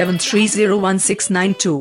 Seven three zero one six nine two.